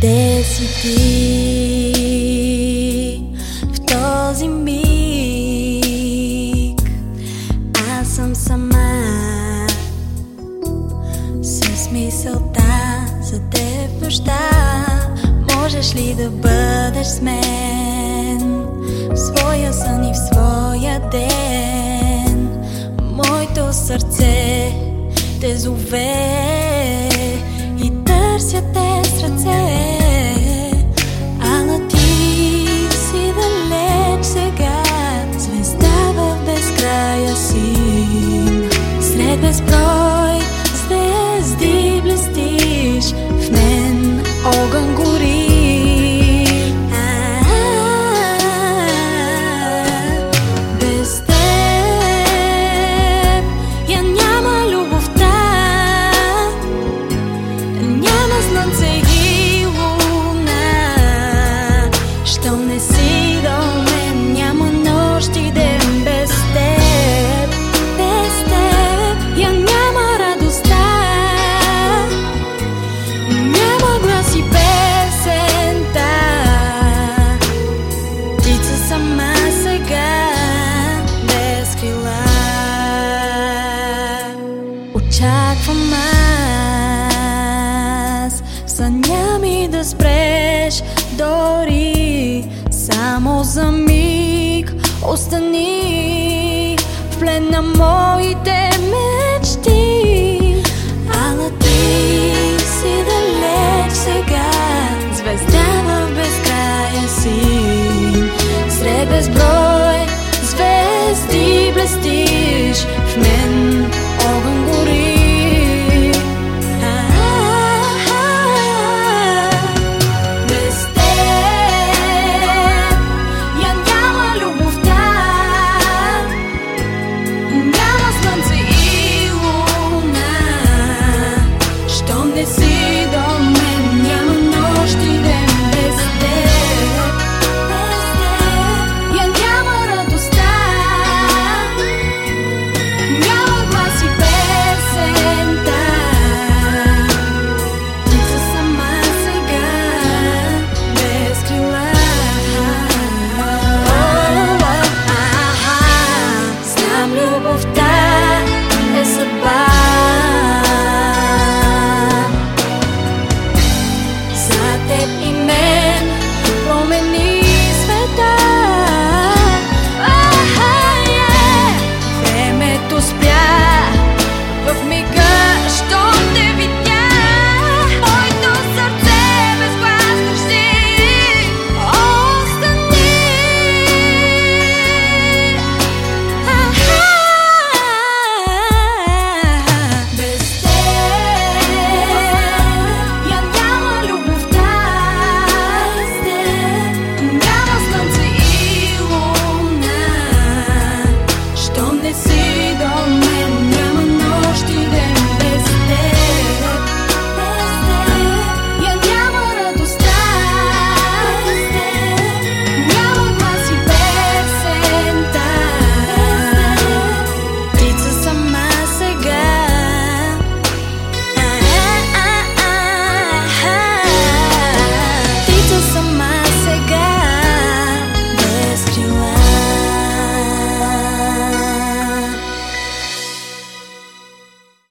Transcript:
Къде си ти в този миг? Аз съм сама с мисълта за теб нощта. Можеш ли да бъдеш с мен в своя сън и в своя ден? Моето сърце те зове Аз в съня ми да спреш дори само за миг. Остани в плен на моите мечти. Ала ти си далеч сега звезда в безкрая си